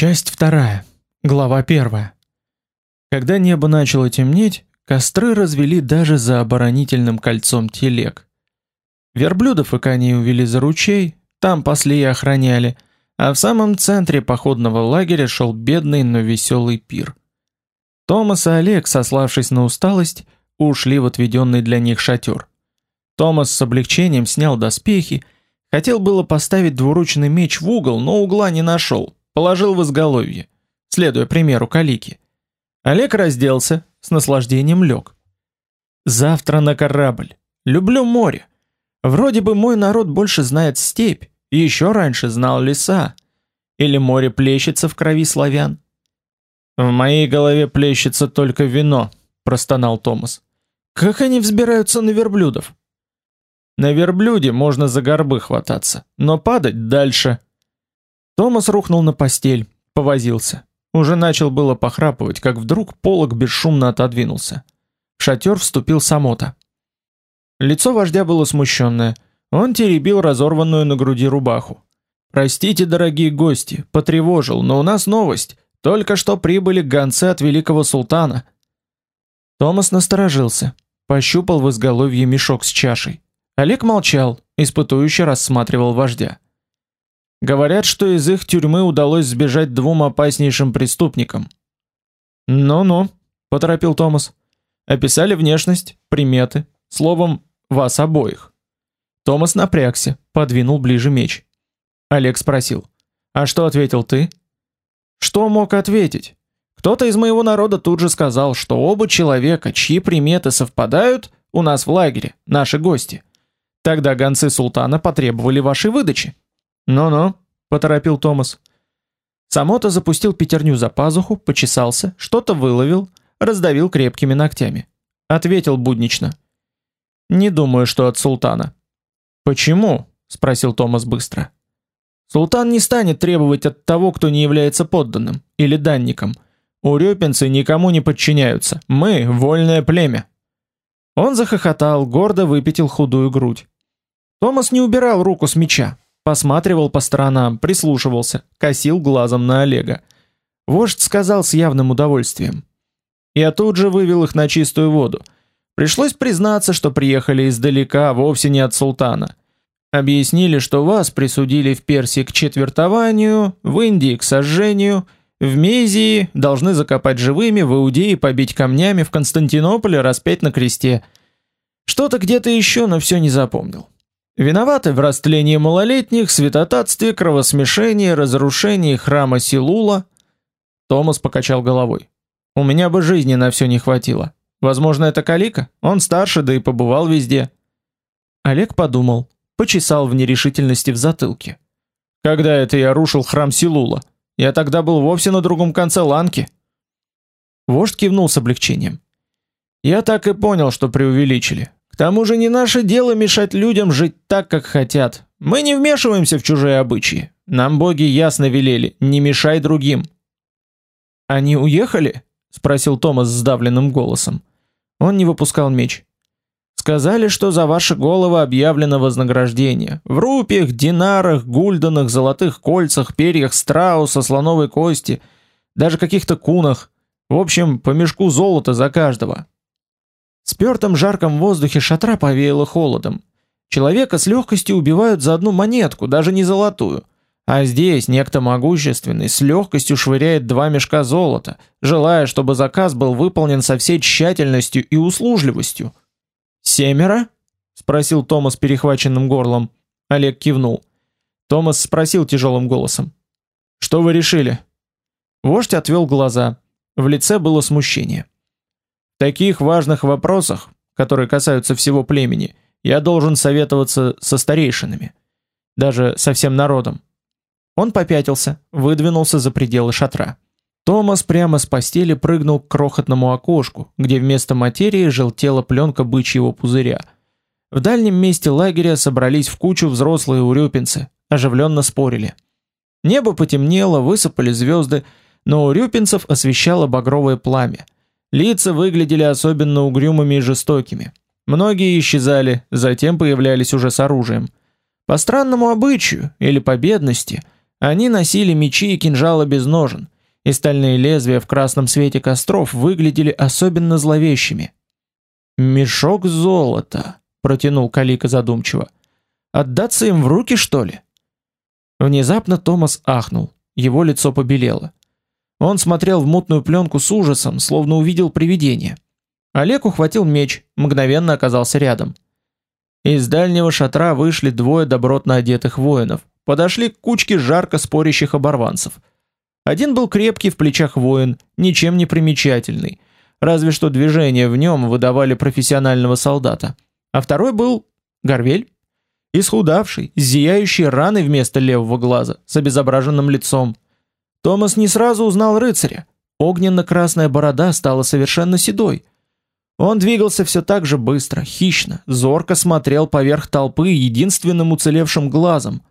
Часть вторая. Глава первая. Когда небо начало темнеть, костры развели даже за оборонительным кольцом телег. Верблюдов и коней увели за ручей, там пасли и охраняли, а в самом центре походного лагеря шел бедный, но веселый пир. Томас и Олег, сославшись на усталость, ушли в отведенный для них шатер. Томас с облегчением снял доспехи, хотел было поставить двуручный меч в угол, но угла не нашел, положил в изголовье, следуя примеру Калики. Олег разделся, с наслаждением лег. Завтра на корабль. Люблю море. Вроде бы мой народ больше знает степь, и еще раньше знал леса. Или море плещется в крови славян. В моей голове плещется только вино, простонал Томас. Как они взбираются на верблюдов? На верблюде можно за горбы хвататься, но падать дальше. Томас рухнул на постель, повозился. Уже начал было похрапывать, как вдруг полог бесшумно отодвинулся. В шатер вступил Самота. Лицо вождя было смущенное. Он теребил разорванную на груди рубаху. «Простите, дорогие гости, потревожил, но у нас новость. Только что прибыли гонцы от великого султана». Томас насторожился, пощупал в изголовье мешок с чашей. Олег молчал, испытующе рассматривал вождя. Говорят, что из их тюрьмы удалось сбежать двум опаснейшим преступникам. Ну-ну, поторопил Томас. Описали внешность, приметы, словом, вас обоих. Томас напрягся, подвинул ближе меч. Олег спросил: "А что ответил ты?" Что мог ответить? Кто-то из моего народа тут же сказал, что оба человека, чьи приметы совпадают, у нас в лагере, наши гости. Тогда гонцы султана потребовали вашей выдачи. «Ну-ну», — поторопил Томас. Самото запустил пятерню за пазуху, почесался, что-то выловил, раздавил крепкими ногтями. Ответил буднично. «Не думаю, что от султана». «Почему?» — спросил Томас быстро. «Султан не станет требовать от того, кто не является подданным или данником. Урюпинцы никому не подчиняются. Мы — вольное племя». Он захохотал, гордо выпятил худую грудь. Томас не убирал руку с меча, посматривал по сторонам, прислушивался, косил глазом на Олега. Вождь сказал с явным удовольствием: "Я тут же вывел их на чистую воду. Пришлось признаться, что приехали издалека, вовсе не от султана. Объяснили, что вас присудили в Персии к четвертованию, в Индии к сожжению, в Мезии должны закопать живыми, в Иудее побить камнями, в Константинополе распять на кресте. Что-то где-то еще, но все не запомнил. Виноваты в растлении малолетних, святотатстве, кровосмешении, разрушении храма Силула. Томас покачал головой. У меня бы жизни на все не хватило. Возможно, это Калика? Он старше, да и побывал везде. Олег подумал, почесал в нерешительности в затылке. Когда это я рушил храм Силула? Я тогда был вовсе на другом конце ланки. Вождь кивнул с облегчением. Я так и понял, что преувеличили тому же не наше дело мешать людям жить так, как хотят. Мы не вмешиваемся в чужие обычаи. Нам боги ясно велели: не мешай другим. Они уехали? спросил Томас сдавленным голосом. Он не выпускал меч. Сказали, что за ваши головы объявлено вознаграждение. В рупиях, динарах, гульденах, золотых кольцах, перьях страуса, слоновой кости, даже каких-то кунах. В общем, по мешку золота за каждого. В спёртом жарком воздухе шатра повеяло холодом. Человека с легкостью убивают за одну монетку, даже не золотую. А здесь некто могущественный с легкостью швыряет два мешка золота, желая, чтобы заказ был выполнен со всей тщательностью и услужливостью. «Семеро?» — спросил Томас перехваченным горлом. Олег кивнул. Томас спросил тяжелым голосом. «Что вы решили?» Вождь отвел глаза. В лице было смущение таких важных вопросах, которые касаются всего племени, я должен советоваться со старейшинами, даже со всем народом. Он попятился, выдвинулся за пределы шатра. Томас прямо с постели прыгнул к крохотному окошку, где вместо материи желтела пленка бычьего пузыря. В дальнем месте лагеря собрались в кучу взрослые урюпинцы, оживленно спорили. Небо потемнело, высыпали звезды, но урюпинцев освещало багровое пламя – Лица выглядели особенно угрюмыми и жестокими. Многие исчезали, затем появлялись уже с оружием. По странному обычаю или по бедности, Они носили мечи и кинжалы без ножен, и стальные лезвия в красном свете костров выглядели особенно зловещими. «Мешок золота», — протянул Калика задумчиво. «Отдаться им в руки, что ли?» Внезапно Томас ахнул, его лицо побелело. Он смотрел в мутную пленку с ужасом, словно увидел привидение. Олег ухватил меч, мгновенно оказался рядом. Из дальнего шатра вышли двое добротно одетых воинов, подошли к кучке жарко спорящих оборванцев. Один был крепкий в плечах воин, ничем не примечательный, разве что движения в нем выдавали профессионального солдата. А второй был Горвель, исхудавший, с зияющей раной вместо левого глаза, с обезображенным лицом. Томас не сразу узнал рыцаря. Огненно-красная борода стала совершенно седой. Он двигался все так же быстро, хищно, зорко смотрел поверх толпы единственным уцелевшим глазом.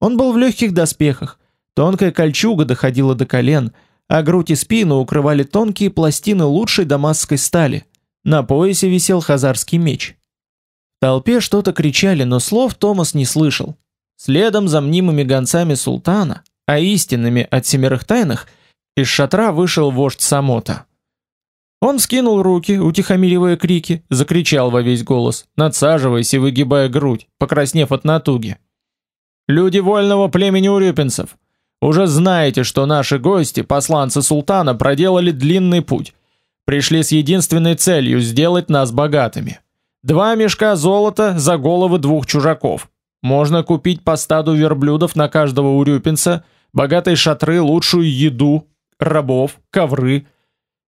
Он был в легких доспехах, тонкая кольчуга доходила до колен, а грудь и спину укрывали тонкие пластины лучшей дамасской стали. На поясе висел хазарский меч. В толпе что-то кричали, но слов Томас не слышал. Следом за мнимыми гонцами султана а истинными от семерых тайных, из шатра вышел вождь Самота. Он скинул руки, утихомиривая крики, закричал во весь голос, надсаживаясь и выгибая грудь, покраснев от натуги. «Люди вольного племени урюпинцев, уже знаете, что наши гости, посланцы султана, проделали длинный путь. Пришли с единственной целью сделать нас богатыми. Два мешка золота за головы двух чужаков. Можно купить по стаду верблюдов на каждого урюпинца Богатые шатры, лучшую еду, рабов, ковры.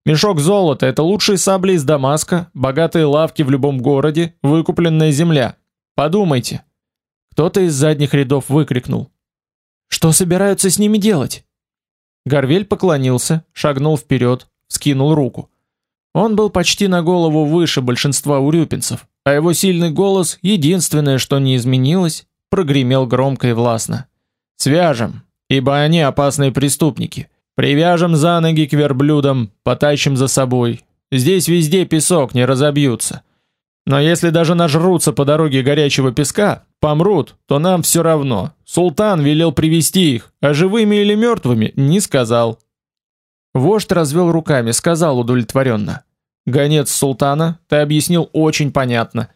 Мешок золота – это лучшие сабли из Дамаска, богатые лавки в любом городе, выкупленная земля. Подумайте. Кто-то из задних рядов выкрикнул. Что собираются с ними делать? Горвель поклонился, шагнул вперед, скинул руку. Он был почти на голову выше большинства урюпинцев, а его сильный голос, единственное, что не изменилось, прогремел громко и властно. «Свяжем! Ибо они опасные преступники. Привяжем за ноги к верблюдам, потащим за собой. Здесь везде песок, не разобьются. Но если даже нажрутся по дороге горячего песка, помрут, то нам все равно. Султан велел привести их, а живыми или мертвыми не сказал. Вождь развел руками, сказал удовлетворенно. Гонец султана, ты объяснил очень понятно.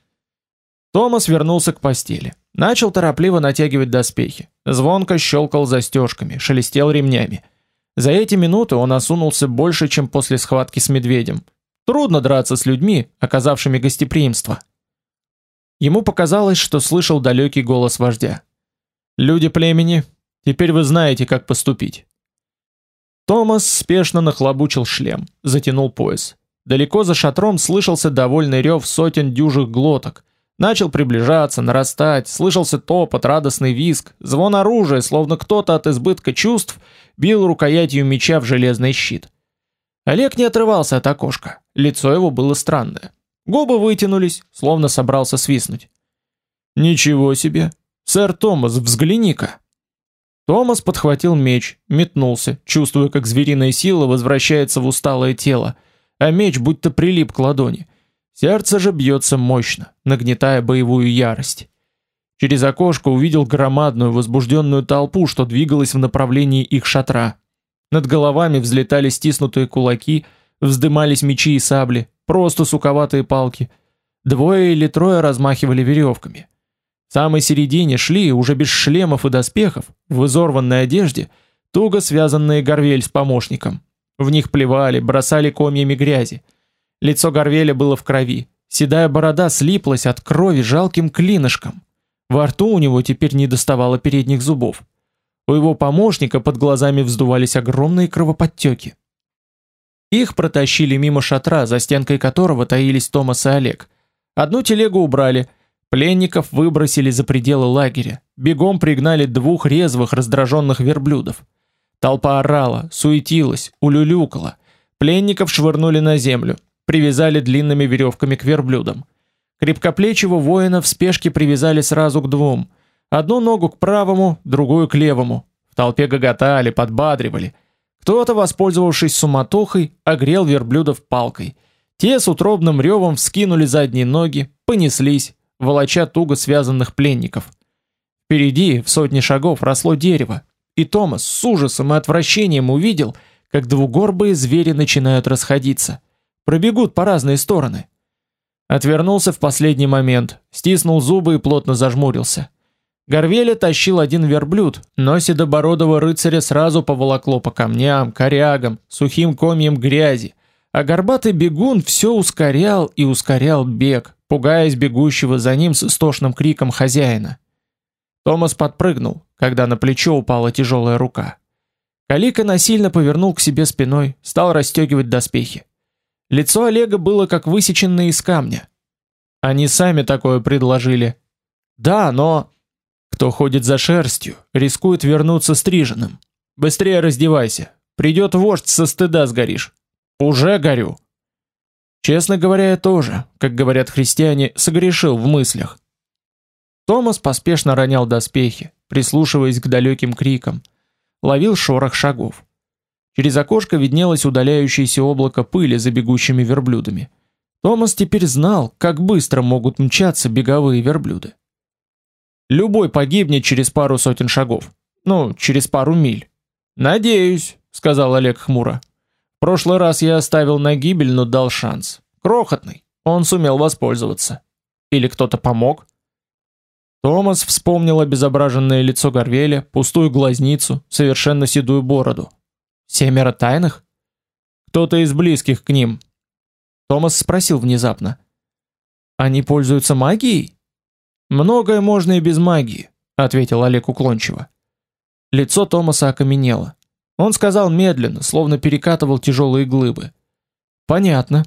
Томас вернулся к постели. Начал торопливо натягивать доспехи. Звонко щелкал застежками, шелестел ремнями. За эти минуты он осунулся больше, чем после схватки с медведем. Трудно драться с людьми, оказавшими гостеприимство. Ему показалось, что слышал далекий голос вождя. «Люди племени, теперь вы знаете, как поступить». Томас спешно нахлобучил шлем, затянул пояс. Далеко за шатром слышался довольный рев сотен дюжих глоток, Начал приближаться, нарастать, слышался топот, радостный визг, звон оружия, словно кто-то от избытка чувств бил рукоятью меча в железный щит. Олег не отрывался от окошка, лицо его было странное. Губы вытянулись, словно собрался свистнуть. «Ничего себе! Сэр Томас, взгляни-ка!» Томас подхватил меч, метнулся, чувствуя, как звериная сила возвращается в усталое тело, а меч будто прилип к ладони – Сердце же бьется мощно, нагнетая боевую ярость. Через окошко увидел громадную возбужденную толпу, что двигалась в направлении их шатра. Над головами взлетали стиснутые кулаки, вздымались мечи и сабли, просто суковатые палки. Двое или трое размахивали веревками. В самой середине шли, уже без шлемов и доспехов, в изорванной одежде, туго связанные Горвель с помощником. В них плевали, бросали комьями грязи. Лицо Горвеля было в крови. Седая борода слиплась от крови жалким клинышком. Во рту у него теперь не доставало передних зубов. У его помощника под глазами вздувались огромные кровоподтеки. Их протащили мимо шатра, за стенкой которого таились Томас и Олег. Одну телегу убрали, пленников выбросили за пределы лагеря, бегом пригнали двух резвых раздраженных верблюдов. Толпа орала, суетилась, улюлюкала. Пленников швырнули на землю, привязали длинными веревками к верблюдам. Крепкоплечего воина в спешке привязали сразу к двум. Одну ногу к правому, другую к левому. В толпе гоготали, подбадривали. Кто-то, воспользовавшись суматохой, огрел верблюдов палкой. Те с утробным ревом вскинули задние ноги, понеслись, волоча туго связанных пленников. Впереди, в сотне шагов, росло дерево. и Томас с ужасом и отвращением увидел, как двугорбые звери начинают расходиться, пробегут по разные стороны. Отвернулся в последний момент, стиснул зубы и плотно зажмурился. Горвеля тащил один верблюд, но седобородого рыцаря сразу поволокло по камням, корягам, сухим комьям грязи, а горбатый бегун все ускорял и ускорял бег, пугаясь бегущего за ним с истошным криком хозяина. Томас подпрыгнул, когда на плечо упала тяжелая рука. Калика насильно повернул к себе спиной, стал расстегивать доспехи. Лицо Олега было как высеченное из камня. Они сами такое предложили. Да, но кто ходит за шерстью, рискует вернуться стриженным. Быстрее раздевайся. Придет вождь со стыда сгоришь. Уже горю. Честно говоря, я тоже, как говорят христиане, согрешил в мыслях. Томас поспешно ронял доспехи, прислушиваясь к далеким крикам, ловил шорох шагов. Через окошко виднелось удаляющееся облако пыли за бегущими верблюдами. Томас теперь знал, как быстро могут мчаться беговые верблюды. Любой погибнет через пару сотен шагов. Ну, через пару миль. Надеюсь, сказал Олег хмуро. В прошлый раз я оставил на гибель, но дал шанс. Крохотный. Он сумел воспользоваться. Или кто-то помог? Томас вспомнил обезображенное лицо Горвеля, пустую глазницу, совершенно седую бороду. Семеро тайных? Кто-то из близких к ним. Томас спросил внезапно: "Они пользуются магией?" Многое можно и без магии, ответил Олег уклончиво. Лицо Томаса окаменело. Он сказал медленно, словно перекатывал тяжелые глыбы. Понятно.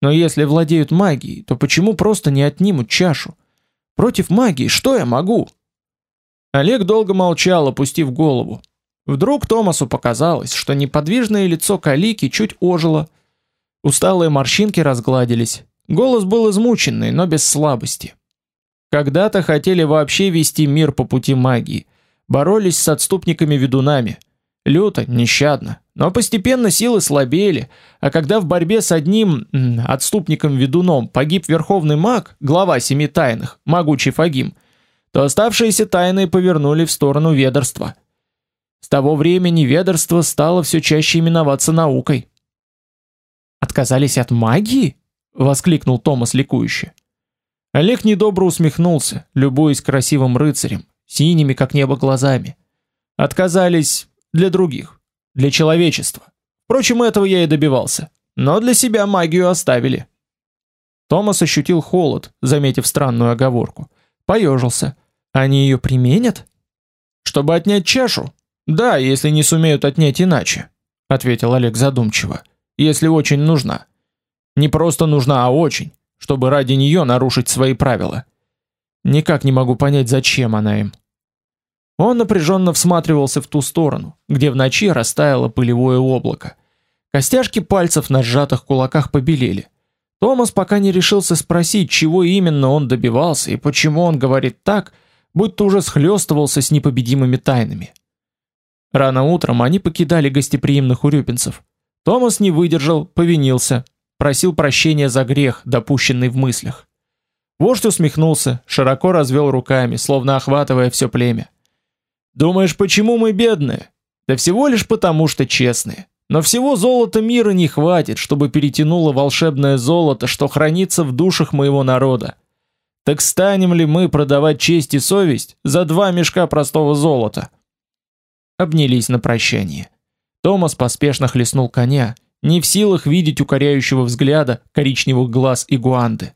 Но если владеют магией, то почему просто не отнимут чашу? Против магии что я могу? Олег долго молчал, опустив голову. Вдруг Томасу показалось, что неподвижное лицо Калики чуть ожило. Усталые морщинки разгладились. Голос был измученный, но без слабости. Когда-то хотели вообще вести мир по пути магии, боролись с отступниками-ведунами. Люто, нещадно, но постепенно силы слабели, а когда в борьбе с одним отступником-ведуном погиб верховный маг, глава семи тайных, могучий Фагим, то оставшиеся тайные повернули в сторону ведерства. С того времени ведерство стало все чаще именоваться наукой. Отказались от магии? воскликнул Томас ликующе. Олег недобро усмехнулся, любуясь красивым рыцарем, синими как небо глазами. Отказались для других, для человечества. Впрочем, этого я и добивался. Но для себя магию оставили. Томас ощутил холод, заметив странную оговорку. Поежился. Они ее применят? Чтобы отнять чашу? Да, если не сумеют отнять иначе, ответил Олег задумчиво. Если очень нужна. Не просто нужна, а очень чтобы ради нее нарушить свои правила. Никак не могу понять, зачем она им. Он напряженно всматривался в ту сторону, где в ночи растаяло пылевое облако. Костяшки пальцев на сжатых кулаках побелели. Томас пока не решился спросить, чего именно он добивался и почему он говорит так, будто уже схлестывался с непобедимыми тайнами. Рано утром они покидали гостеприимных урюпинцев. Томас не выдержал, повинился просил прощения за грех, допущенный в мыслях. Вождь усмехнулся, широко развел руками, словно охватывая все племя. Думаешь, почему мы бедные? Да всего лишь потому, что честные. Но всего золота мира не хватит, чтобы перетянуло волшебное золото, что хранится в душах моего народа. Так станем ли мы продавать честь и совесть за два мешка простого золота? Обнялись на прощание. Томас поспешно хлестнул коня, не в силах видеть укоряющего взгляда коричневых глаз игуанды.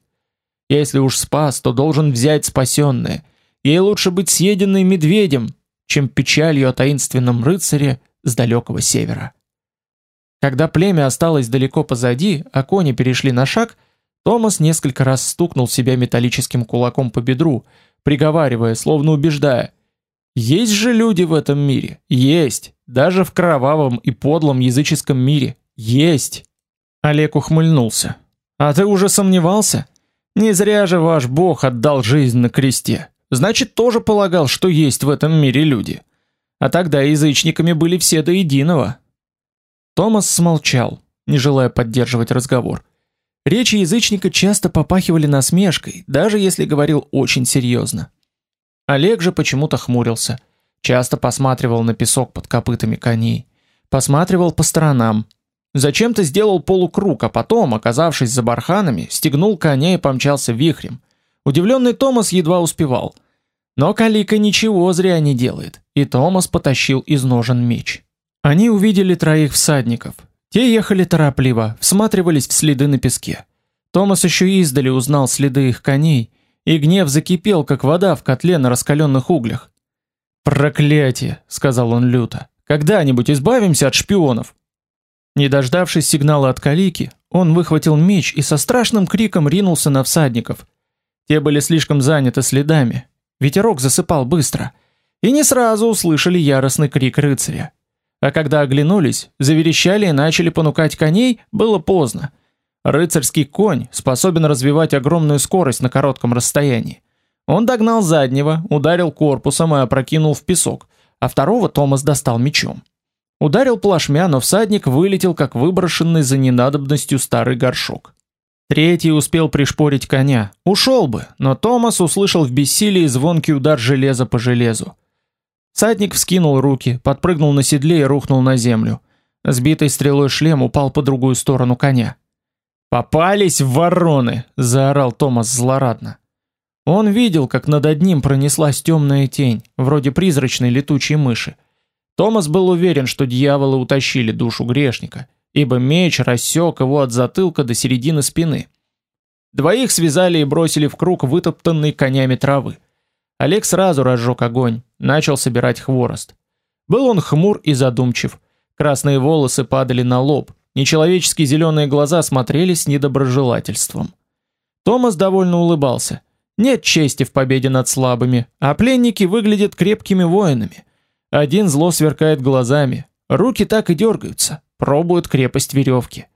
Если уж спас, то должен взять спасенное. Ей лучше быть съеденной медведем, чем печалью о таинственном рыцаре с далекого севера. Когда племя осталось далеко позади, а кони перешли на шаг, Томас несколько раз стукнул себя металлическим кулаком по бедру, приговаривая, словно убеждая: "Есть же люди в этом мире, есть, даже в кровавом и подлом языческом мире, есть. Олег ухмыльнулся. А ты уже сомневался? Не зря же ваш бог отдал жизнь на кресте. Значит, тоже полагал, что есть в этом мире люди. А тогда язычниками были все до единого. Томас смолчал, не желая поддерживать разговор. Речи язычника часто попахивали насмешкой, даже если говорил очень серьезно. Олег же почему-то хмурился. Часто посматривал на песок под копытами коней. Посматривал по сторонам. Зачем-то сделал полукруг, а потом, оказавшись за барханами, стегнул коня и помчался вихрем. Удивленный Томас едва успевал. Но Калика ничего зря не делает, и Томас потащил из ножен меч. Они увидели троих всадников. Те ехали торопливо, всматривались в следы на песке. Томас еще издали узнал следы их коней, и гнев закипел, как вода в котле на раскаленных углях. «Проклятие!» — сказал он люто. «Когда-нибудь избавимся от шпионов!» Не дождавшись сигнала от Калики, он выхватил меч и со страшным криком ринулся на всадников. Те были слишком заняты следами. Ветерок засыпал быстро. И не сразу услышали яростный крик рыцаря. А когда оглянулись, заверещали и начали понукать коней, было поздно. Рыцарский конь способен развивать огромную скорость на коротком расстоянии. Он догнал заднего, ударил корпусом и опрокинул в песок, а второго Томас достал мечом. Ударил плашмя, но всадник вылетел, как выброшенный за ненадобностью старый горшок. Третий успел пришпорить коня. Ушел бы, но Томас услышал в бессилии звонкий удар железа по железу. Садник вскинул руки, подпрыгнул на седле и рухнул на землю. Сбитый стрелой шлем упал по другую сторону коня. «Попались вороны!» — заорал Томас злорадно. Он видел, как над одним пронеслась темная тень, вроде призрачной летучей мыши. Томас был уверен, что дьяволы утащили душу грешника, ибо меч рассек его от затылка до середины спины. Двоих связали и бросили в круг вытоптанной конями травы. Олег сразу разжег огонь, начал собирать хворост. Был он хмур и задумчив. Красные волосы падали на лоб, нечеловеческие зеленые глаза смотрели с недоброжелательством. Томас довольно улыбался. Нет чести в победе над слабыми, а пленники выглядят крепкими воинами. Один зло сверкает глазами, руки так и дергаются, пробуют крепость веревки.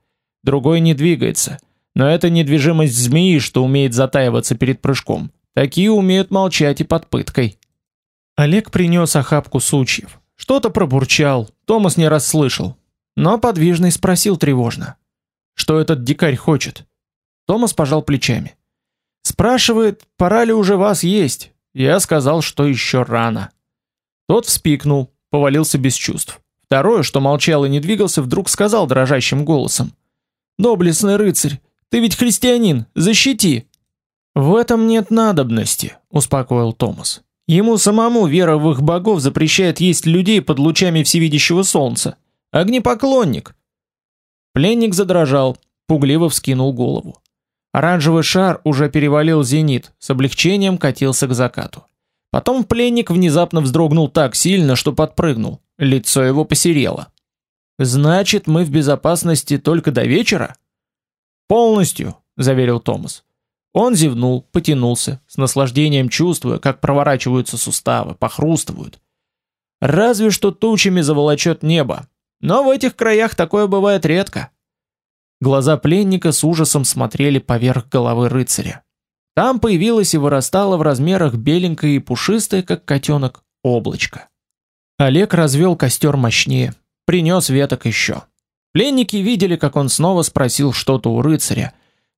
Другой не двигается, но это недвижимость змеи, что умеет затаиваться перед прыжком. Такие умеют молчать и под пыткой. Олег принес охапку сучьев. Что-то пробурчал, Томас не расслышал. Но подвижный спросил тревожно. Что этот дикарь хочет? Томас пожал плечами. Спрашивает, пора ли уже вас есть. Я сказал, что еще рано. Тот вспикнул, повалился без чувств. Второй, что молчал и не двигался, вдруг сказал дрожащим голосом. «Доблестный рыцарь, ты ведь христианин, защити!» В этом нет надобности, успокоил Томас. Ему самому вера в их богов запрещает есть людей под лучами всевидящего солнца. Огнепоклонник. Пленник задрожал, пугливо вскинул голову. Оранжевый шар уже перевалил зенит, с облегчением катился к закату. Потом пленник внезапно вздрогнул так сильно, что подпрыгнул. Лицо его посерело. Значит, мы в безопасности только до вечера? Полностью, заверил Томас. Он зевнул, потянулся, с наслаждением чувствуя, как проворачиваются суставы, похрустывают. Разве что тучами заволочет небо. Но в этих краях такое бывает редко. Глаза пленника с ужасом смотрели поверх головы рыцаря. Там появилось и вырастало в размерах беленькое и пушистое, как котенок, облачко. Олег развел костер мощнее, принес веток еще. Пленники видели, как он снова спросил что-то у рыцаря,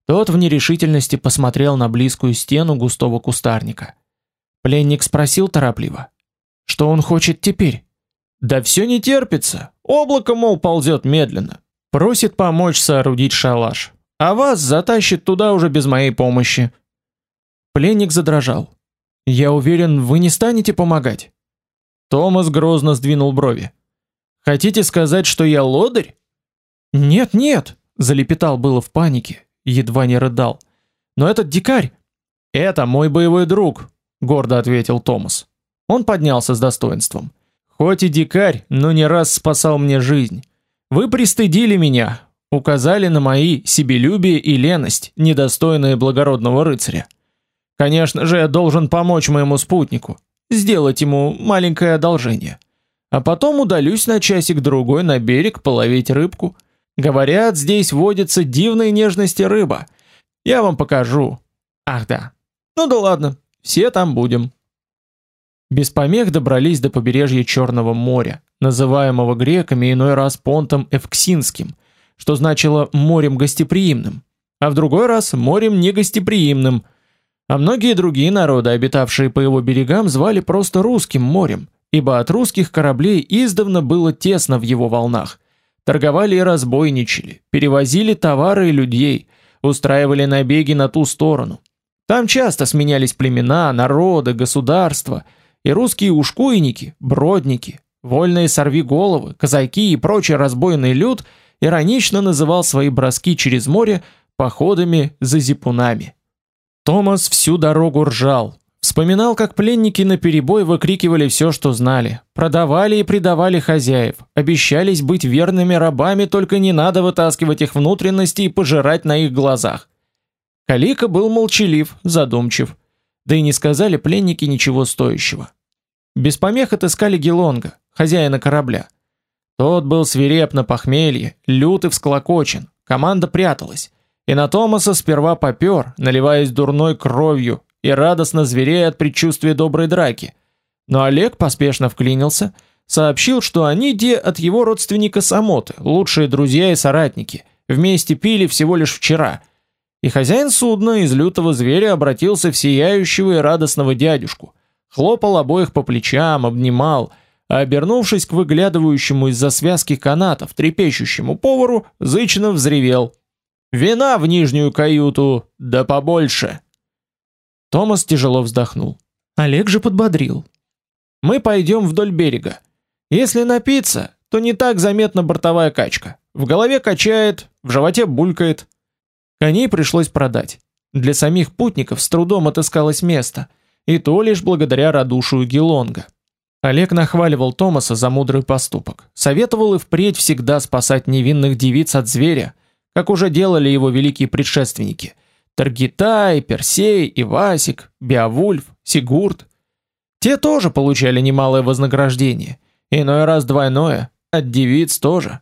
тот в нерешительности посмотрел на близкую стену густого кустарника. Пленник спросил торопливо: "Что он хочет теперь?" "Да все не терпится. Облако мол ползет медленно. Просит помочь соорудить шалаш. А вас затащит туда уже без моей помощи". Пленник задрожал. "Я уверен, вы не станете помогать". Томас грозно сдвинул брови. "Хотите сказать, что я лодырь?" "Нет, нет", залепетал было в панике едва не рыдал. Но этот дикарь это мой боевой друг, гордо ответил Томас. Он поднялся с достоинством. Хоть и дикарь, но не раз спасал мне жизнь. Вы пристыдили меня, указали на мои себелюбие и леность, недостойные благородного рыцаря. Конечно же, я должен помочь моему спутнику, сделать ему маленькое одолжение. А потом удалюсь на часик другой на берег половить рыбку. Говорят, здесь водится дивной нежности рыба. Я вам покажу. Ах да. Ну да ладно, все там будем. Без помех добрались до побережья Черного моря, называемого греками иной раз понтом Эвксинским, что значило морем гостеприимным, а в другой раз морем негостеприимным. А многие другие народы, обитавшие по его берегам, звали просто русским морем ибо от русских кораблей издавна было тесно в его волнах. Торговали и разбойничали, перевозили товары и людей, устраивали набеги на ту сторону. Там часто сменялись племена, народы, государства, и русские ушкуйники, бродники, вольные сорвиголовы, казаки и прочий разбойный люд иронично называл свои броски через море походами за зипунами. Томас всю дорогу ржал, вспоминал, как пленники на перебой выкрикивали все, что знали, продавали и предавали хозяев, обещались быть верными рабами, только не надо вытаскивать их внутренности и пожирать на их глазах. Калика был молчалив, задумчив, да и не сказали пленники ничего стоящего. Без помех отыскали Гелонга, хозяина корабля. Тот был свиреп на похмелье, лют и всклокочен, команда пряталась. И на Томаса сперва попер, наливаясь дурной кровью и радостно зверея от предчувствия доброй драки. Но Олег поспешно вклинился, сообщил, что они де от его родственника Самоты, лучшие друзья и соратники, вместе пили всего лишь вчера. И хозяин судна из лютого зверя обратился в сияющего и радостного дядюшку, хлопал обоих по плечам, обнимал, а обернувшись к выглядывающему из-за связки канатов трепещущему повару, зычно взревел: Вина в нижнюю каюту, да побольше. Томас тяжело вздохнул. Олег же подбодрил. Мы пойдем вдоль берега. Если напиться, то не так заметна бортовая качка. В голове качает, в животе булькает. Коней пришлось продать. Для самих путников с трудом отыскалось место, и то лишь благодаря радушию Гелонга. Олег нахваливал Томаса за мудрый поступок, советовал и впредь всегда спасать невинных девиц от зверя, как уже делали его великие предшественники: Таргитай, Персей, Ивасик, Беовульф, Сигурд. Те тоже получали немалое вознаграждение, иной раз двойное, от девиц тоже.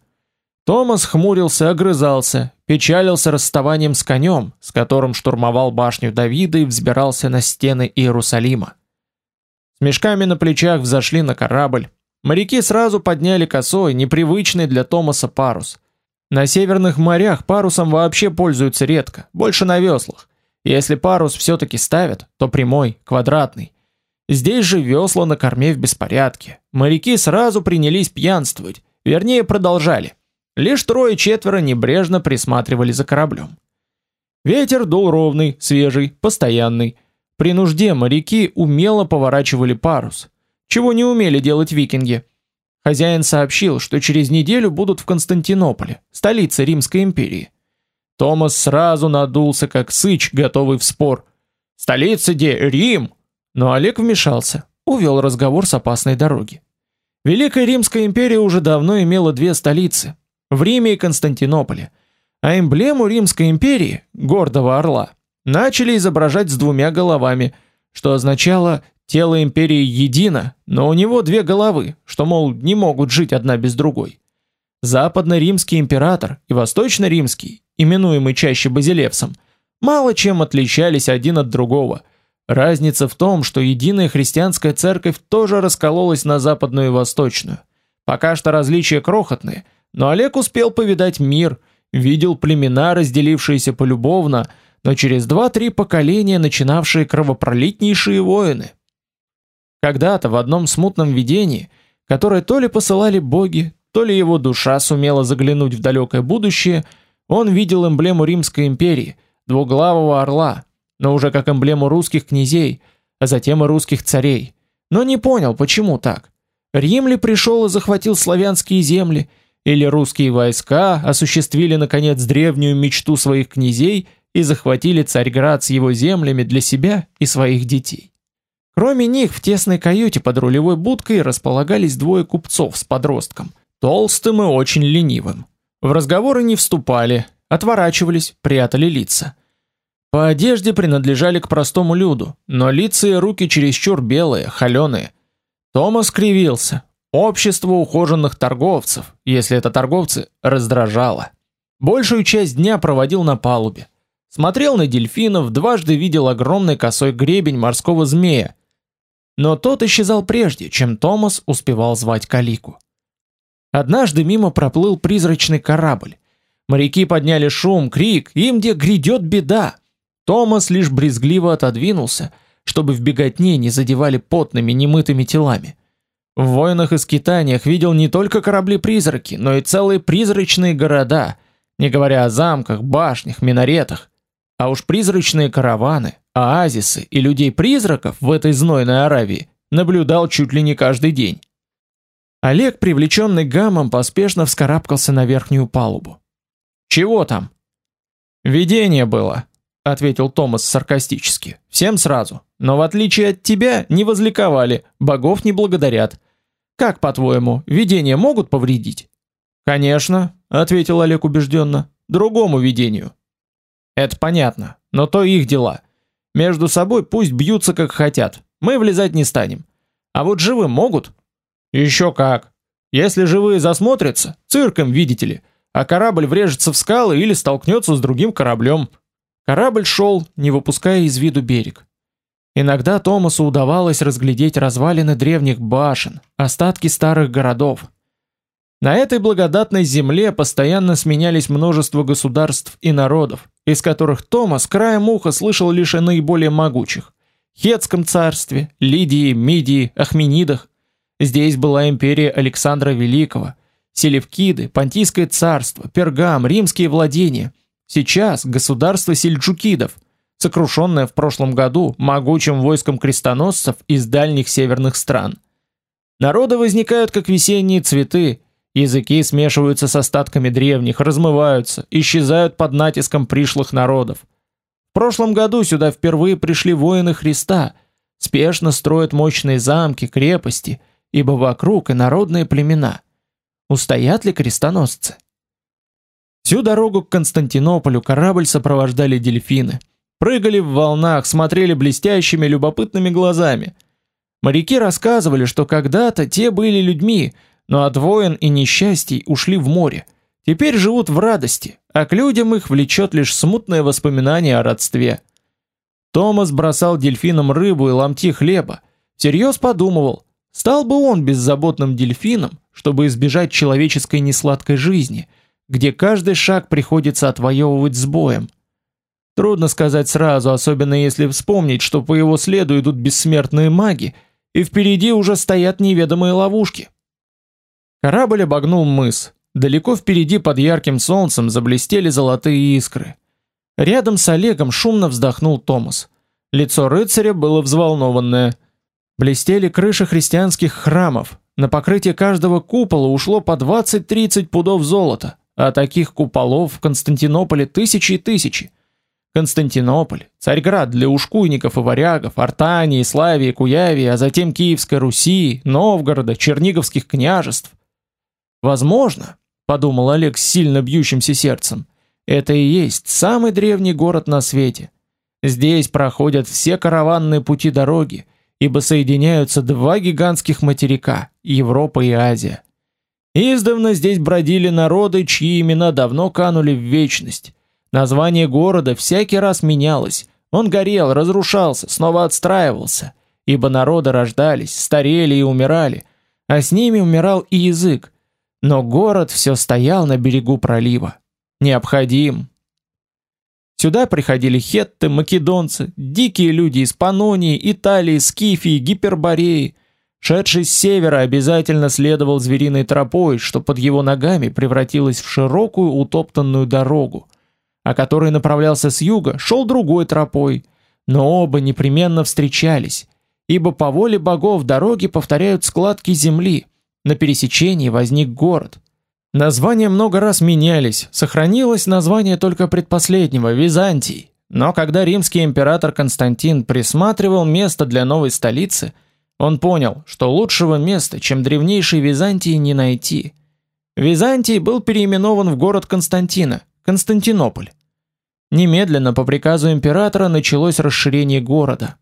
Томас хмурился, огрызался, печалился расставанием с конем, с которым штурмовал башню Давида и взбирался на стены Иерусалима. С мешками на плечах взошли на корабль. Моряки сразу подняли косой, непривычный для Томаса парус – на северных морях парусом вообще пользуются редко, больше на веслах. Если парус все таки ставят, то прямой, квадратный. Здесь же весла на корме в беспорядке. Моряки сразу принялись пьянствовать, вернее, продолжали. Лишь трое-четверо небрежно присматривали за кораблем. Ветер дул ровный, свежий, постоянный. При нужде моряки умело поворачивали парус, чего не умели делать викинги. Хозяин сообщил, что через неделю будут в Константинополе, столице Римской империи. Томас сразу надулся как сыч, готовый в спор. Столица где Рим. Но Олег вмешался, увел разговор с опасной дороги. Великая Римская империя уже давно имела две столицы в Риме и Константинополе. А эмблему Римской империи, гордого орла, начали изображать с двумя головами, что означало Тело империи едино, но у него две головы, что мол не могут жить одна без другой. Западно-римский император и восточно-римский, именуемый чаще Базилевсом, мало чем отличались один от другого. Разница в том, что единая христианская церковь тоже раскололась на западную и восточную. Пока что различия крохотные, но Олег успел повидать мир, видел племена, разделившиеся полюбовно, но через два-три поколения начинавшие кровопролитнейшие войны. Когда-то в одном смутном видении, которое то ли посылали боги, то ли его душа сумела заглянуть в далекое будущее, он видел эмблему Римской империи, двуглавого орла, но уже как эмблему русских князей, а затем и русских царей. Но не понял, почему так. Рим ли пришел и захватил славянские земли, или русские войска осуществили наконец древнюю мечту своих князей и захватили Царьград с его землями для себя и своих детей. Кроме них в тесной каюте под рулевой будкой располагались двое купцов с подростком, толстым и очень ленивым. В разговоры не вступали, отворачивались, прятали лица. По одежде принадлежали к простому люду, но лица и руки чересчур белые, холеные. Томас скривился. Общество ухоженных торговцев, если это торговцы, раздражало. Большую часть дня проводил на палубе. Смотрел на дельфинов, дважды видел огромный косой гребень морского змея, но тот исчезал прежде, чем Томас успевал звать Калику. Однажды мимо проплыл призрачный корабль. Моряки подняли шум, крик, им где грядет беда. Томас лишь брезгливо отодвинулся, чтобы в беготне не задевали потными немытыми телами. В войнах и скитаниях видел не только корабли-призраки, но и целые призрачные города, не говоря о замках, башнях, минаретах. А уж призрачные караваны, оазисы и людей-призраков в этой знойной Аравии наблюдал чуть ли не каждый день. Олег, привлеченный гамом, поспешно вскарабкался на верхнюю палубу. «Чего там?» «Видение было», — ответил Томас саркастически. «Всем сразу. Но в отличие от тебя, не возликовали, богов не благодарят. Как, по-твоему, видения могут повредить?» «Конечно», — ответил Олег убежденно. «Другому видению». «Это понятно, но то их дела. Между собой пусть бьются как хотят. Мы влезать не станем. А вот живым могут?» «Еще как. Если живые засмотрятся, цирком, видите ли, а корабль врежется в скалы или столкнется с другим кораблем». Корабль шел, не выпуская из виду берег. Иногда Томасу удавалось разглядеть развалины древних башен, остатки старых городов. На этой благодатной земле постоянно сменялись множество государств и народов, из которых Томас краем уха слышал лишь о наиболее могучих: Хетском царстве, Лидии, Мидии, Ахменидах. Здесь была империя Александра Великого, Селевкиды, Понтийское царство, Пергам, римские владения. Сейчас государство сельджукидов, сокрушенное в прошлом году могучим войском крестоносцев из дальних северных стран. Народы возникают как весенние цветы, языки смешиваются с остатками древних, размываются, исчезают под натиском пришлых народов. В прошлом году сюда впервые пришли воины Христа, спешно строят мощные замки, крепости, ибо вокруг и народные племена. Устоят ли крестоносцы? Всю дорогу к Константинополю корабль сопровождали дельфины. Прыгали в волнах, смотрели блестящими любопытными глазами. Моряки рассказывали, что когда-то те были людьми, но от войн и несчастий ушли в море. Теперь живут в радости, а к людям их влечет лишь смутное воспоминание о родстве. Томас бросал дельфинам рыбу и ломти хлеба. Всерьез подумывал, стал бы он беззаботным дельфином, чтобы избежать человеческой несладкой жизни – где каждый шаг приходится отвоевывать с боем. Трудно сказать сразу, особенно если вспомнить, что по его следу идут бессмертные маги, и впереди уже стоят неведомые ловушки. Корабль обогнул мыс. Далеко впереди под ярким солнцем заблестели золотые искры. Рядом с Олегом шумно вздохнул Томас. Лицо рыцаря было взволнованное. Блестели крыши христианских храмов. На покрытие каждого купола ушло по 20-30 пудов золота а таких куполов в Константинополе тысячи и тысячи. Константинополь, Царьград для ушкуйников и варягов, Артании, Славии, Куявии, а затем Киевской Руси, Новгорода, Черниговских княжеств. Возможно, подумал Олег с сильно бьющимся сердцем, это и есть самый древний город на свете. Здесь проходят все караванные пути дороги, ибо соединяются два гигантских материка Европа и Азия. Издавна здесь бродили народы, чьи имена давно канули в вечность. Название города всякий раз менялось. Он горел, разрушался, снова отстраивался, ибо народы рождались, старели и умирали, а с ними умирал и язык. Но город все стоял на берегу пролива. Необходим. Сюда приходили хетты, македонцы, дикие люди из Панонии, Италии, Скифии, Гипербореи, Шедший с севера обязательно следовал звериной тропой, что под его ногами превратилась в широкую утоптанную дорогу, а который направлялся с юга, шел другой тропой, но оба непременно встречались, ибо по воле богов дороги повторяют складки земли, на пересечении возник город. Названия много раз менялись, сохранилось название только предпоследнего, Византий, но когда римский император Константин присматривал место для новой столицы – он понял, что лучшего места, чем древнейшей Византии, не найти. Византий был переименован в город Константина, Константинополь. Немедленно по приказу императора началось расширение города.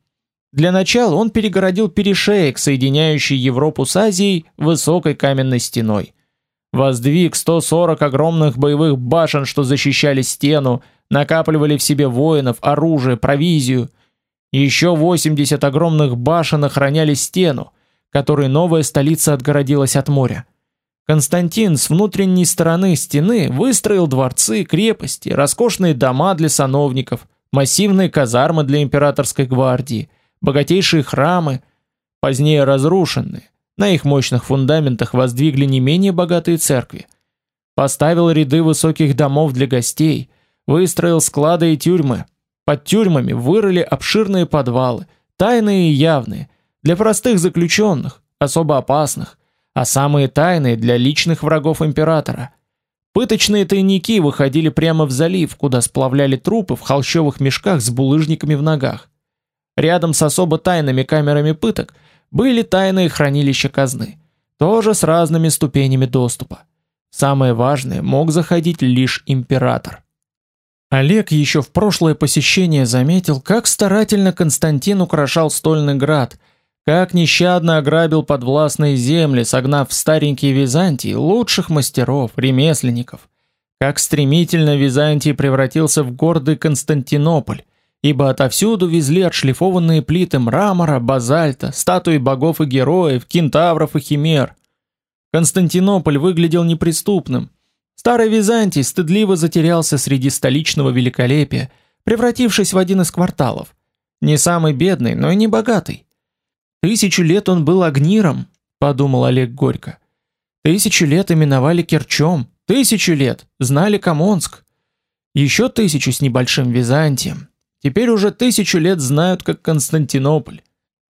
Для начала он перегородил перешеек, соединяющий Европу с Азией, высокой каменной стеной. Воздвиг 140 огромных боевых башен, что защищали стену, накапливали в себе воинов, оружие, провизию – еще 80 огромных башен охраняли стену, которой новая столица отгородилась от моря. Константин с внутренней стороны стены выстроил дворцы, крепости, роскошные дома для сановников, массивные казармы для императорской гвардии, богатейшие храмы, позднее разрушенные, На их мощных фундаментах воздвигли не менее богатые церкви. Поставил ряды высоких домов для гостей, выстроил склады и тюрьмы. Под тюрьмами вырыли обширные подвалы, тайные и явные, для простых заключенных, особо опасных, а самые тайные для личных врагов императора. Пыточные тайники выходили прямо в залив, куда сплавляли трупы в холщовых мешках с булыжниками в ногах. Рядом с особо тайными камерами пыток были тайные хранилища казны, тоже с разными ступенями доступа. Самое важное, мог заходить лишь император. Олег еще в прошлое посещение заметил, как старательно Константин украшал стольный град, как нещадно ограбил подвластные земли, согнав в старенький Византий лучших мастеров, ремесленников, как стремительно Византий превратился в гордый Константинополь, ибо отовсюду везли отшлифованные плиты мрамора, базальта, статуи богов и героев, кентавров и химер. Константинополь выглядел неприступным. Старый Византий стыдливо затерялся среди столичного великолепия, превратившись в один из кварталов. Не самый бедный, но и не богатый. Тысячу лет он был огниром, подумал Олег горько. Тысячу лет именовали Керчом, тысячу лет знали Камонск. Еще тысячу с небольшим Византием. Теперь уже тысячу лет знают как Константинополь.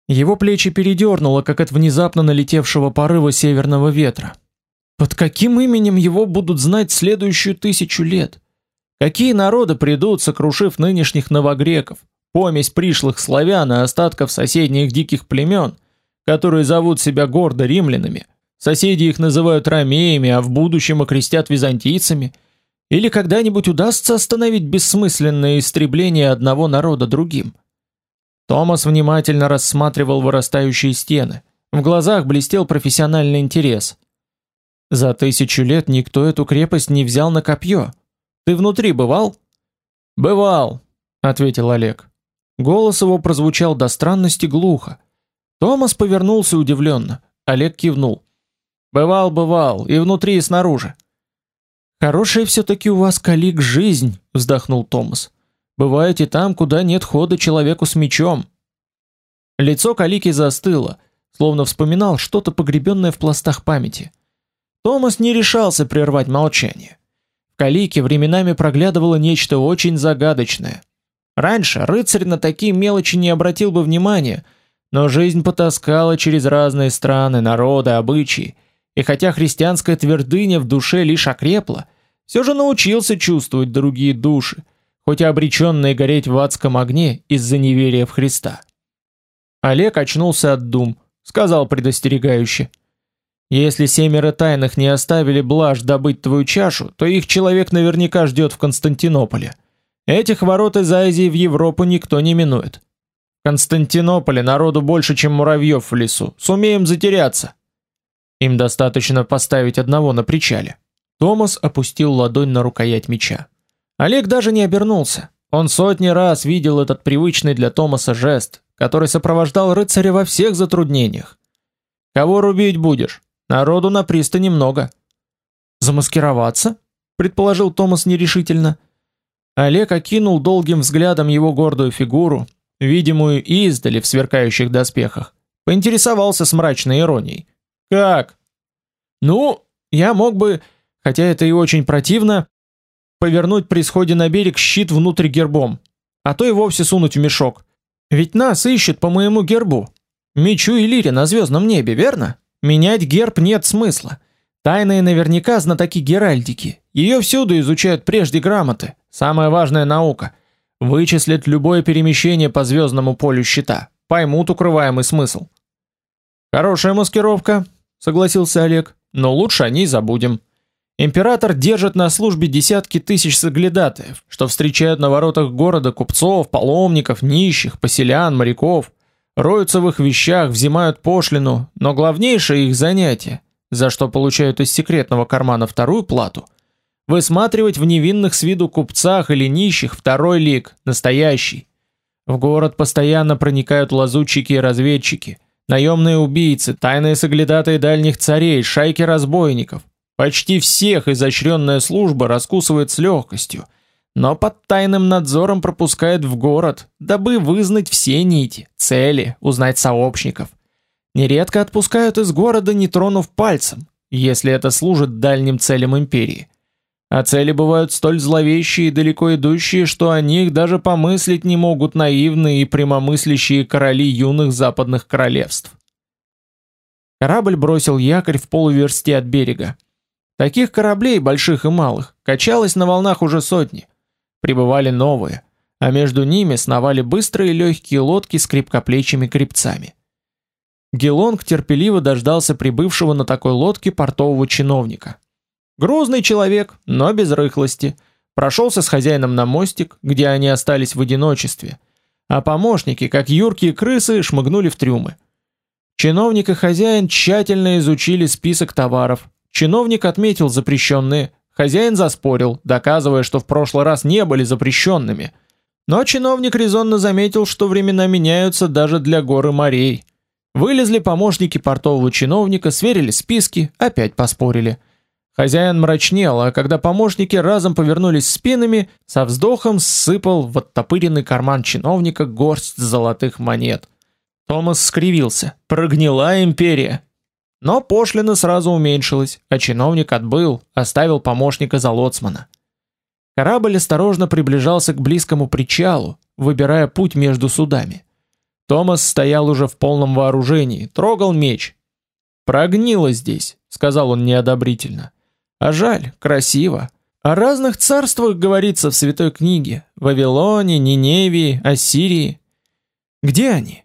Его плечи передернуло, как от внезапно налетевшего порыва северного ветра. Под каким именем его будут знать следующую тысячу лет? Какие народы придут, сокрушив нынешних новогреков, помесь пришлых славян и остатков соседних диких племен, которые зовут себя гордо римлянами? Соседи их называют ромеями, а в будущем окрестят византийцами – или когда-нибудь удастся остановить бессмысленное истребление одного народа другим? Томас внимательно рассматривал вырастающие стены. В глазах блестел профессиональный интерес. За тысячу лет никто эту крепость не взял на копье. Ты внутри бывал? Бывал, ответил Олег. Голос его прозвучал до странности глухо. Томас повернулся удивленно. Олег кивнул. Бывал, бывал, и внутри, и снаружи. Хорошая все таки у вас коллег жизнь, вздохнул Томас. Бываете там, куда нет хода человеку с мечом. Лицо Калики застыло, словно вспоминал что-то погребенное в пластах памяти. Томас не решался прервать молчание. В Калике временами проглядывало нечто очень загадочное. Раньше рыцарь на такие мелочи не обратил бы внимания, но жизнь потаскала через разные страны, народы, обычаи, и хотя христианская твердыня в душе лишь окрепла, все же научился чувствовать другие души, хоть и обреченные гореть в адском огне из-за неверия в Христа. Олег очнулся от дум, сказал предостерегающе: "Если семеро тайных не оставили блажь добыть твою чашу, то их человек наверняка ждет в Константинополе. Этих ворот из Азии в Европу никто не минует. В Константинополе народу больше, чем муравьев в лесу. Сумеем затеряться". Им достаточно поставить одного на причале. Томас опустил ладонь на рукоять меча. Олег даже не обернулся. Он сотни раз видел этот привычный для Томаса жест, который сопровождал рыцаря во всех затруднениях. Кого рубить будешь? Народу на пристани много. Замаскироваться? предположил Томас нерешительно. Олег окинул долгим взглядом его гордую фигуру, видимую издали в сверкающих доспехах. Поинтересовался с мрачной иронией: как? Ну, я мог бы, хотя это и очень противно, повернуть при сходе на берег щит внутрь гербом, а то и вовсе сунуть в мешок. Ведь нас ищут по моему гербу. Мечу и лире на звездном небе, верно? Менять герб нет смысла. Тайные наверняка знатоки геральдики. Ее всюду изучают прежде грамоты. Самая важная наука. Вычислят любое перемещение по звездному полю щита. Поймут укрываемый смысл. Хорошая маскировка, согласился Олег. Но лучше о ней забудем. Император держит на службе десятки тысяч соглядатаев, что встречают на воротах города купцов, паломников, нищих, поселян, моряков, роются в их вещах, взимают пошлину, но главнейшее их занятие, за что получают из секретного кармана вторую плату, высматривать в невинных с виду купцах или нищих второй лик, настоящий. В город постоянно проникают лазутчики и разведчики – наемные убийцы, тайные соглядатые дальних царей, шайки разбойников. Почти всех изощренная служба раскусывает с легкостью, но под тайным надзором пропускает в город, дабы вызнать все нити, цели, узнать сообщников. Нередко отпускают из города, не тронув пальцем, если это служит дальним целям империи. А цели бывают столь зловещие и далеко идущие, что о них даже помыслить не могут наивные и прямомыслящие короли юных западных королевств. Корабль бросил якорь в полуверсте от берега. Таких кораблей, больших и малых, качалось на волнах уже сотни. Прибывали новые, а между ними сновали быстрые легкие лодки с крепкоплечими крепцами. Гелонг терпеливо дождался прибывшего на такой лодке портового чиновника. Грузный человек, но без рыхлости. Прошелся с хозяином на мостик, где они остались в одиночестве. А помощники, как юркие крысы, шмыгнули в трюмы. Чиновник и хозяин тщательно изучили список товаров. Чиновник отметил запрещенные, хозяин заспорил, доказывая, что в прошлый раз не были запрещенными. Но чиновник резонно заметил, что времена меняются даже для горы морей. Вылезли помощники портового чиновника, сверили списки, опять поспорили – Хозяин мрачнел, а когда помощники разом повернулись спинами, со вздохом сыпал в оттопыренный карман чиновника горсть золотых монет. Томас скривился. Прогнила империя. Но пошлина сразу уменьшилась, а чиновник отбыл, оставил помощника за лоцмана. Корабль осторожно приближался к близкому причалу, выбирая путь между судами. Томас стоял уже в полном вооружении, трогал меч. «Прогнило здесь», — сказал он неодобрительно. А жаль, красиво. О разных царствах говорится в Святой книге: Вавилоне, Ниневии, Ассирии. Где они?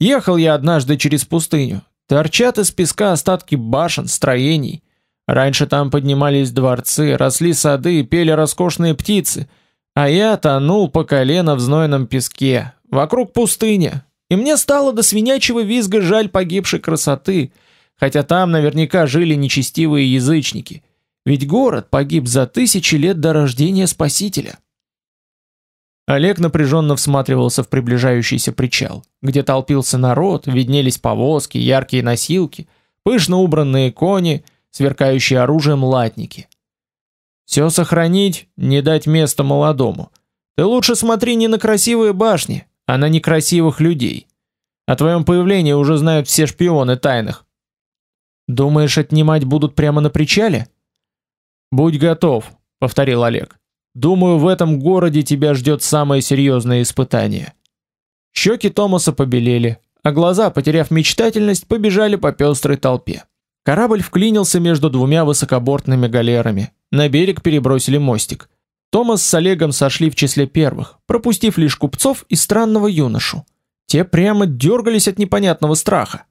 Ехал я однажды через пустыню. Торчат из песка остатки башен, строений. Раньше там поднимались дворцы, росли сады, пели роскошные птицы, а я тонул по колено в знойном песке. Вокруг пустыня, и мне стало до свинячьего визга жаль погибшей красоты, хотя там наверняка жили нечестивые язычники. Ведь город погиб за тысячи лет до рождения Спасителя. Олег напряженно всматривался в приближающийся причал, где толпился народ, виднелись повозки, яркие носилки, пышно убранные кони, сверкающие оружием латники. Все сохранить, не дать места молодому. Ты лучше смотри не на красивые башни, а на некрасивых людей. О твоем появлении уже знают все шпионы тайных. Думаешь, отнимать будут прямо на причале? Будь готов, повторил Олег. Думаю, в этом городе тебя ждет самое серьезное испытание. Щеки Томаса побелели, а глаза, потеряв мечтательность, побежали по пестрой толпе. Корабль вклинился между двумя высокобортными галерами. На берег перебросили мостик. Томас с Олегом сошли в числе первых, пропустив лишь купцов и странного юношу. Те прямо дергались от непонятного страха.